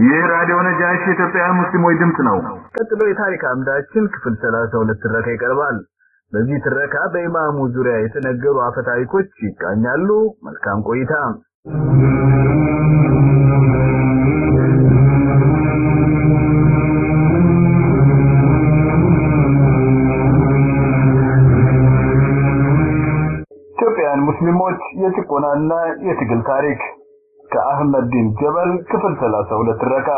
ይህ ራዲዮ ነጃሽ የኢትዮጵያውያን ሙስሊሞች ድምፅ ነው። ቀጥሎ የታሪክ አምዳችን ክፍል ሰላሳ ሁለት ትረካ ይቀርባል። በዚህ ትረካ በኢማሙ ዙሪያ የተነገሩ አፈ ታሪኮች ይቃኛሉ። መልካም ቆይታ። ኢትዮጵያውያን ሙስሊሞች የጭቆናና የትግል ታሪክ ከአህመድ ዲን ጀበል ክፍል 32 ትረካ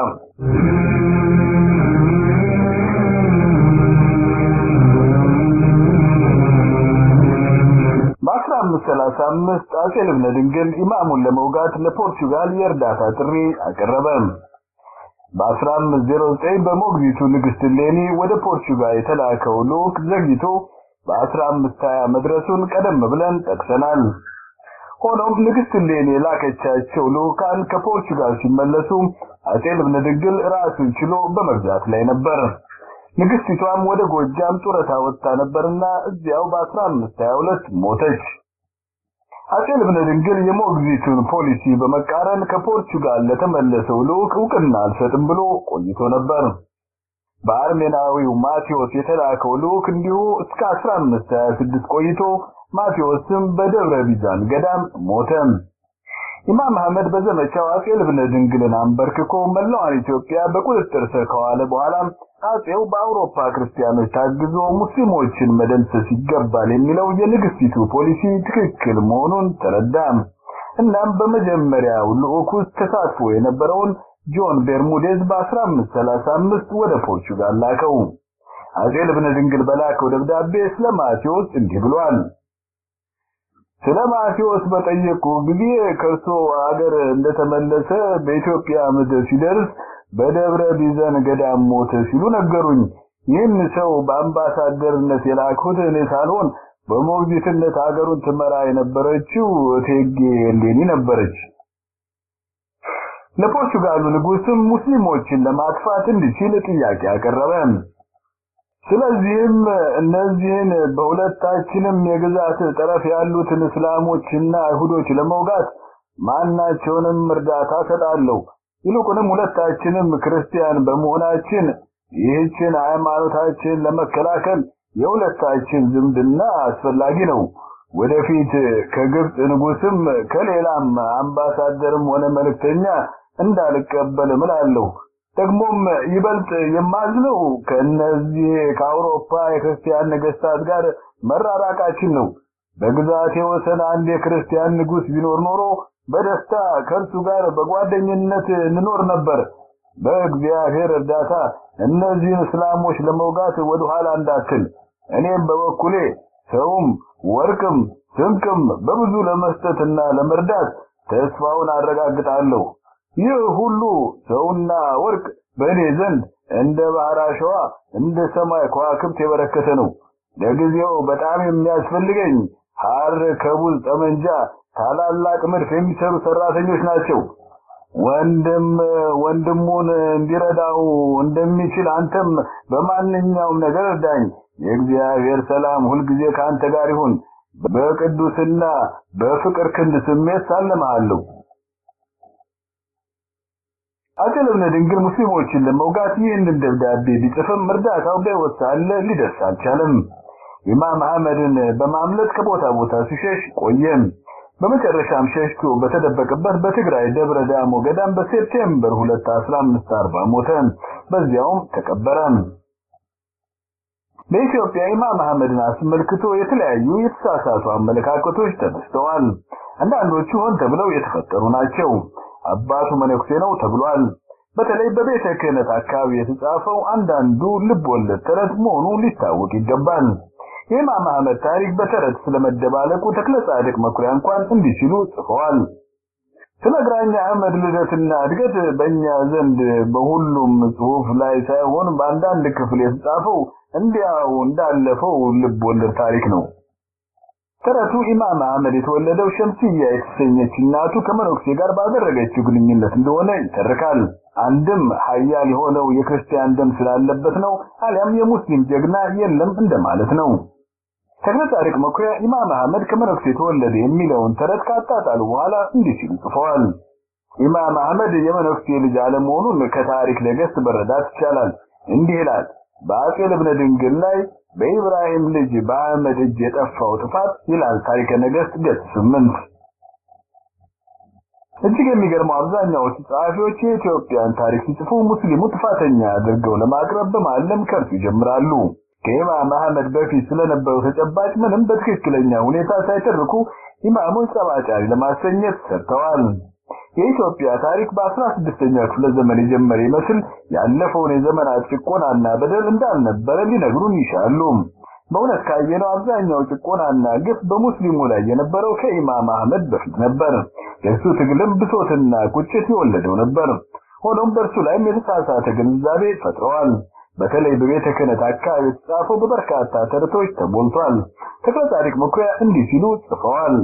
በ1535 አጼ ልብነ ድንግል ኢማሙን ለመውጋት ለፖርቹጋል የእርዳታ ጥሪ አቀረበ። በ1509 በሞግዚቱ ንግስት ሌኒ ወደ ፖርቹጋል የተላከው ልዑክ ዘግይቶ በ1520 መድረሱን ቀደም ብለን ጠቅሰናል። ሆኖም ንግስት ሌኒ የላከቻቸው ልዑካን ከፖርቹጋል ሲመለሱ አጼ ልብነ ድንግል ራሱን ችሎ በመግዛት ላይ ነበር። ንግስቲቷም ወደ ጎጃም ጡረታ ወጥታ ነበርና እዚያው በ1522 ሞተች። አጼ ልብነ ድንግል የሞግዚቱን ፖሊሲ በመቃረን ከፖርቹጋል ለተመለሰው ልዑክ እውቅና አልሰጥም ብሎ ቆይቶ ነበር። በአርሜናዊው ማቴዎስ የተላከው ልዑክ እንዲሁ እስከ 1526 ቆይቶ ማቴዎስም በደብረ ቢዛን ገዳም ሞተ። ኢማም አህመድ በዘመቻው አጼ ልብነ ድንግልን አንበርክኮ መላዋን ኢትዮጵያ በቁጥጥር ስር ከዋለ በኋላ አጼው በአውሮፓ ክርስቲያኖች ታግዞ ሙስሊሞችን መደምሰስ ይገባል የሚለው የንግስቲቱ ፖሊሲ ትክክል መሆኑን ተረዳ። እናም በመጀመሪያው ልዑክ ውስጥ ተሳትፎ የነበረውን ጆን ቤርሙዴዝ በ1535 ወደ ፖርቹጋል ላከው። አጼ ልብነ ድንግል በላከው ደብዳቤ ስለ ማቴዎስ እንዲህ ብሏል። ስለ ማቴዎስ በጠየቁ ጊዜ ከእርሶ አገር እንደተመለሰ በኢትዮጵያ ምድር ሲደርስ በደብረ ቢዘን ገዳም ሞተ ሲሉ ነገሩኝ። ይህን ሰው በአምባሳደርነት የላኩት እኔ ሳልሆን በሞግዚትነት ሀገሩን ትመራ የነበረችው እቴጌ ሌኒ ነበረች። ለፖርቹጋሉ ንጉስም ሙስሊሞችን ለማጥፋት እንዲችል ጥያቄ አቀረበ። ስለዚህም እነዚህን በሁለታችንም የግዛት ጠረፍ ያሉትን እስላሞችና አይሁዶች ለመውጋት ማናቸውንም እርዳታ ሰጣለሁ። ይልቁንም ሁለታችንም ክርስቲያን በመሆናችን ይህችን ሃይማኖታችን ለመከላከል የሁለታችን ዝምድና አስፈላጊ ነው። ወደፊት ከግብፅ ንጉስም ከሌላም አምባሳደርም ሆነ መልእክተኛ እንዳልቀበል እምላለሁ። ደግሞም ይበልጥ የማዝነው ከእነዚህ ከአውሮፓ የክርስቲያን ነገስታት ጋር መራራቃችን ነው። በግዛቴ ወሰን አንድ የክርስቲያን ንጉስ ቢኖር ኖሮ በደስታ ከእርሱ ጋር በጓደኝነት እንኖር ነበር። በእግዚአብሔር እርዳታ እነዚህን እስላሞች ለመውጋት ወደ ኋላ እንዳትል። እኔም በበኩሌ ሰውም ወርቅም ስንቅም በብዙ ለመስጠትና ለመርዳት ተስፋውን አረጋግጣለሁ። ይህ ሁሉ ሰውና ወርቅ በእኔ ዘንድ እንደ ባህር አሸዋ እንደ ሰማይ ከዋክብት የበረከተ ነው። ለጊዜው በጣም የሚያስፈልገኝ ሐር፣ ከቡል፣ ጠመንጃ፣ ታላላቅ መድፍ የሚሰሩ ሰራተኞች ናቸው። ወንድም ወንድሙን እንዲረዳው እንደሚችል አንተም በማንኛውም ነገር እርዳኝ። የእግዚአብሔር ሰላም ሁልጊዜ ከአንተ ጋር ይሁን። በቅዱስና በፍቅር ክንድ ስሜት ሳለምሃለሁ። አጼ ልብነ ድንግል ሙስሊሞችን ለመውጋት ይህንን ደብዳቤ ቢጽፍም እርዳታው በሕይወት ሳለ ሊደርስ አልቻለም። ኢማም አህመድን በማምለጥ ከቦታ ቦታ ሲሸሽ ቆየም። በመጨረሻም ሸሽቶ በተደበቀበት በትግራይ ደብረ ዳሞ ገዳም በሴፕቴምበር 2 1540 ሞተ። በዚያውም ተቀበረ። በኢትዮጵያ ኢማም አህመድን አስመልክቶ የተለያዩ የተሳሳቱ አመለካከቶች ተነስተዋል። አንዳንዶቹ ሆን ተብለው የተፈጠሩ ናቸው። አባቱ መነኩሴ ነው ተብሏል። በተለይ በቤተ ክህነት አካባቢ የተጻፈው አንዳንዱ ልብ ወለድ ተረት መሆኑ ሊታወቅ ይገባል። የኢማም አህመድ ታሪክ በተረት ስለመደባለቁ ተክለ ጻድቅ መኩሪያ እንኳን እንዲህ ሲሉ ጽፈዋል። ስለ ግራኝ አህመድ ልደትና እድገት በእኛ ዘንድ በሁሉም ጽሑፍ ላይ ሳይሆን በአንዳንድ ክፍል የተጻፈው እንዲያው እንዳለፈው ልብ ወለድ ታሪክ ነው። ተረቱ ኢማም አህመድ የተወለደው ሸምስያ የተሰኘች እናቱ ከመነኩሴ ጋር ባደረገችው ግንኙነት እንደሆነ ይተርካል። አንድም ሀያል የሆነው የክርስቲያን ደም ስላለበት ነው፣ አሊያም የሙስሊም ጀግና የለም እንደማለት ነው። ተክለ ጻድቅ መኩሪያ ኢማም አህመድ ከመነኩሴ የተወለደ የሚለውን ተረት ካጣጣሉ በኋላ እንዲህ ሲሉ ጽፈዋል። ኢማም አህመድ የመነኩሴ ልጅ አለመሆኑን ከታሪክ ነገሥት መረዳት ይቻላል። እንዲህ ይላል። በአጼ ልብነ ድንግል ላይ በኢብራሂም ልጅ በአህመድ እጅ የጠፋው ጥፋት ይላል ታሪከ ነገሥት ገጽ ስምንት እጅግ የሚገርመው አብዛኛዎቹ ጸሐፊዎች የኢትዮጵያን ታሪክ ሲጽፉ ሙስሊሙ ጥፋተኛ አድርገው ለማቅረብ በማለም ከእርሱ ይጀምራሉ። ከኢማም አህመድ በፊት ስለነበረው ተጨባጭ ምንም በትክክለኛ ሁኔታ ሳይተርኩ ኢማሙን ጸባጫሪ ለማሰኘት ሰርተዋል። የኢትዮጵያ ታሪክ በአስራ ስድስተኛው ክፍለ ዘመን የጀመረ ይመስል ያለፈውን የዘመናት ጭቆናና በደል እንዳልነበረ ሊነግሩን ይሻሉ። በእውነት ካየነው አብዛኛው ጭቆናና ግፍ በሙስሊሙ ላይ የነበረው ከኢማም አህመድ በፊት ነበር። የእሱ ትግልም ብሶትና ቁጭት የወለደው ነበር። ሆኖም በእርሱ ላይም የተሳሳተ ግንዛቤ ፈጥረዋል። በተለይ በቤተ ክህነት አካባቢ የተጻፈው በበርካታ ተረቶች ተሞልቷል። ተክለ ጻድቅ መኩሪያ እንዲህ ሲሉ ጽፈዋል።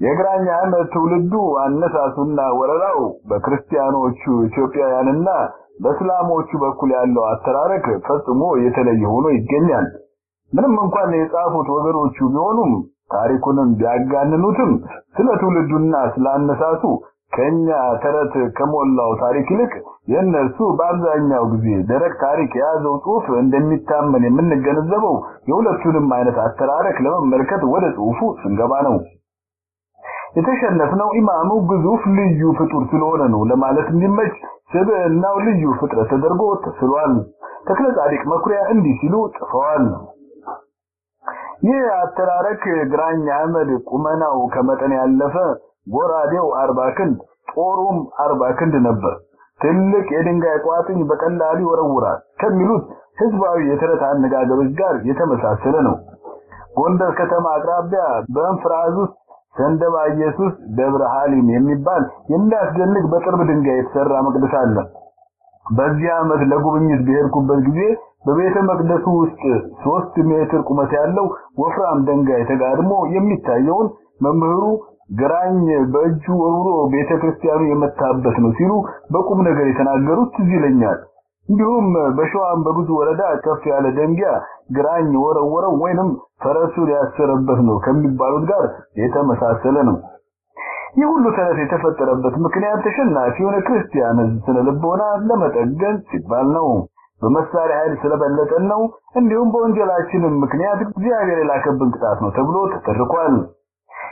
የግራኝ አህመድ ትውልዱ አነሳሱና ወረራው በክርስቲያኖቹ ኢትዮጵያውያንና በእስላሞቹ በኩል ያለው አተራረክ ፈጽሞ የተለየ ሆኖ ይገኛል። ምንም እንኳን የጻፉት ወገኖቹ ቢሆኑም ታሪኩንም ቢያጋንኑትም ስለ ትውልዱና ስለ አነሳሱ ከኛ ተረት ከሞላው ታሪክ ይልቅ የእነርሱ በአብዛኛው ጊዜ ደረቅ ታሪክ የያዘው ጽሑፍ እንደሚታመን የምንገነዘበው የሁለቱንም አይነት አተራረክ ለመመልከት ወደ ጽሑፉ ስንገባ ነው። የተሸነፍነው ኢማሙ ግዙፍ ልዩ ፍጡር ስለሆነ ነው ለማለት እንዲመች ስብዕናው ልዩ ፍጥረት ተደርጎ ተስሏል። ተክለ ጻድቅ መኩሪያ እንዲህ ሲሉ ጽፈዋል። ይህ አተራረክ ግራኝ አህመድ ቁመናው ከመጠን ያለፈ፣ ጎራዴው አርባ ክንድ፣ ጦሩም አርባ ክንድ ነበር። ትልቅ የድንጋይ ቋጥኝ በቀላሉ ይወረውራል ከሚሉት ህዝባዊ የተረት አነጋገሮች ጋር የተመሳሰለ ነው። ጎንደር ከተማ አቅራቢያ በእንፍራዝ ውስጥ ሰንደባ ኢየሱስ ደብረ ሐሊም የሚባል የሚያስደንቅ በጥርብ ድንጋይ የተሰራ መቅደስ አለ። በዚህ ዓመት ለጉብኝት በሄድኩበት ጊዜ በቤተ መቅደሱ ውስጥ ሶስት ሜትር ቁመት ያለው ወፍራም ድንጋይ ተጋድሞ የሚታየውን መምህሩ ግራኝ በእጁ ወርውሮ ቤተ ክርስቲያኑ የመታበት ነው ሲሉ በቁም ነገር የተናገሩት ትዝ ይለኛል። እንዲሁም በሸዋም በብዙ ወረዳ ከፍ ያለ ደንጊያ ግራኝ ወረወረው ወይንም ፈረሱን ያሰረበት ነው ከሚባሉት ጋር የተመሳሰለ ነው። ይህ ሁሉ ተረት የተፈጠረበት ምክንያት ተሸናፊ የሆነ ክርስቲያን ሕዝብ ስነ ልቦና ለመጠገን ሲባል ነው። በመሳሪያ ኃይል ስለበለጠን ነው። እንዲሁም በወንጀላችንም ምክንያት እግዚአብሔር የላከብን ቅጣት ነው ተብሎ ተተርኳል።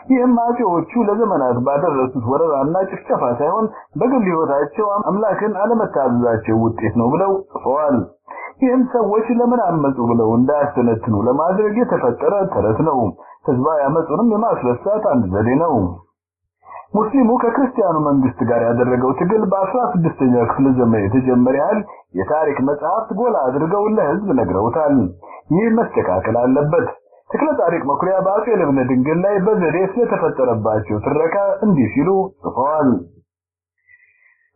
ይህም አጼዎቹ ለዘመናት ባደረሱት ወረራና ጭፍጨፋ ሳይሆን በግል ሕይወታቸው አምላክን አለመታዘዛቸው ውጤት ነው ብለው ጽፈዋል። ይህም ሰዎች ለምን አመፁ ብለው እንዳያስተነትኑ ለማድረግ የተፈጠረ ተረት ነው። ህዝባዊ አመፁንም የማስረሳት አንድ ዘዴ ነው። ሙስሊሙ ከክርስቲያኑ መንግስት ጋር ያደረገው ትግል በአስራ ስድስተኛው ክፍለ ዘመን የተጀመረ ያህል የታሪክ መጽሐፍት ጎላ አድርገው ለህዝብ ነግረውታል። ይህ መስተካከል አለበት። ተክለ ጻድቅ መኩሪያ በአጼ ልብነ ድንግል ላይ በዘዴ ስለተፈጠረባቸው ትረካ እንዲህ ሲሉ ጽፈዋል።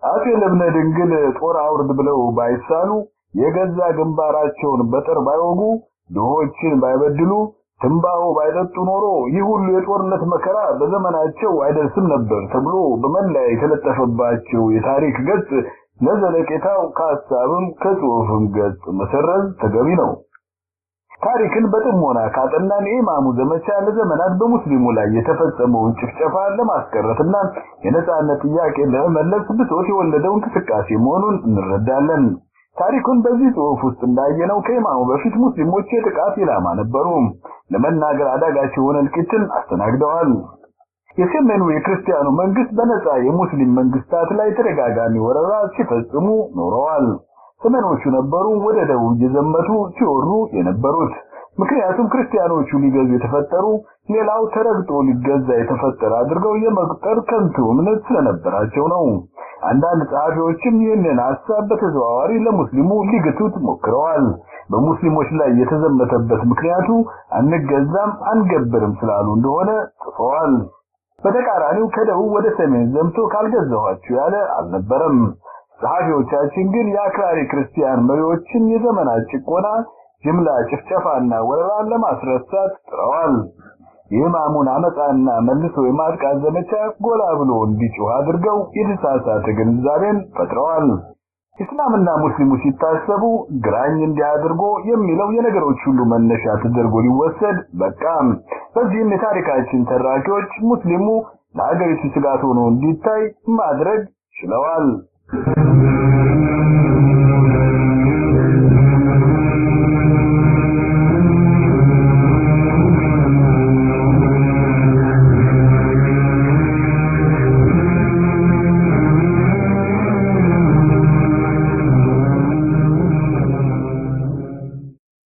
አጼ ልብነ ድንግል ጦር አውርድ ብለው ባይሳሉ፣ የገዛ ግንባራቸውን በጥር ባይወጉ፣ ድሆችን ባይበድሉ፣ ትንባሆ ባይጠጡ ኖሮ ይህ ሁሉ የጦርነት መከራ በዘመናቸው አይደርስም ነበር ተብሎ በመላ የተለጠፈባቸው የታሪክ ገጽ ለዘለቄታው ከሀሳብም ከጽሑፍም ገጽ መሰረዝ ተገቢ ነው። ታሪክን በጥሞና ካጠናን የኢማሙ ዘመቻ ለዘመናት በሙስሊሙ ላይ የተፈጸመውን ጭፍጨፋ ለማስቀረትና የነጻነት ጥያቄ ለመመለስ ብሶት የወለደው እንቅስቃሴ መሆኑን እንረዳለን። ታሪኩን በዚህ ጽሑፍ ውስጥ እንዳየነው ከኢማሙ በፊት ሙስሊሞች የጥቃት ኢላማ ነበሩ። ለመናገር አዳጋች የሆነ እልቂትን አስተናግደዋል። የሰሜኑ የክርስቲያኑ መንግስት በነጻ የሙስሊም መንግስታት ላይ ተደጋጋሚ ወረራ ሲፈጽሙ ኖረዋል። ሰሜኖቹ ነበሩ ወደ ደቡብ እየዘመቱ ሲወሩ የነበሩት። ምክንያቱም ክርስቲያኖቹ ሊገዙ የተፈጠሩ ሌላው ተረግጦ ሊገዛ የተፈጠረ አድርገው የመቁጠር ከንቱ እምነት ስለነበራቸው ነው። አንዳንድ ጸሐፊዎችም ይህንን ሐሳብ በተዘዋዋሪ ለሙስሊሙ ሊግቱት ሞክረዋል። በሙስሊሞች ላይ የተዘመተበት ምክንያቱ አንገዛም አንገብርም ስላሉ እንደሆነ ጽፈዋል። በተቃራኒው ከደቡብ ወደ ሰሜን ዘምቶ ካልገዛኋችሁ ያለ አልነበረም። ጸሐፊዎቻችን ግን የአክራሪ ክርስቲያን መሪዎችን የዘመናት ጭቆና፣ ጅምላ ጭፍጨፋና ወረራን ለማስረሳት ጥረዋል። የኢማሙን አመፃና መልሶ የማጥቃት ዘመቻ ጎላ ብሎ እንዲጮህ አድርገው የተሳሳተ ግንዛቤን ፈጥረዋል። እስላምና ሙስሊሙ ሲታሰቡ ግራኝ እንዲህ አድርጎ የሚለው የነገሮች ሁሉ መነሻ ተደርጎ ሊወሰድ በቃም። በዚህም የታሪካችን ተራኪዎች ሙስሊሙ ለሀገሪቱ ስጋት ሆኖ እንዲታይ ማድረግ ችለዋል። Thank you.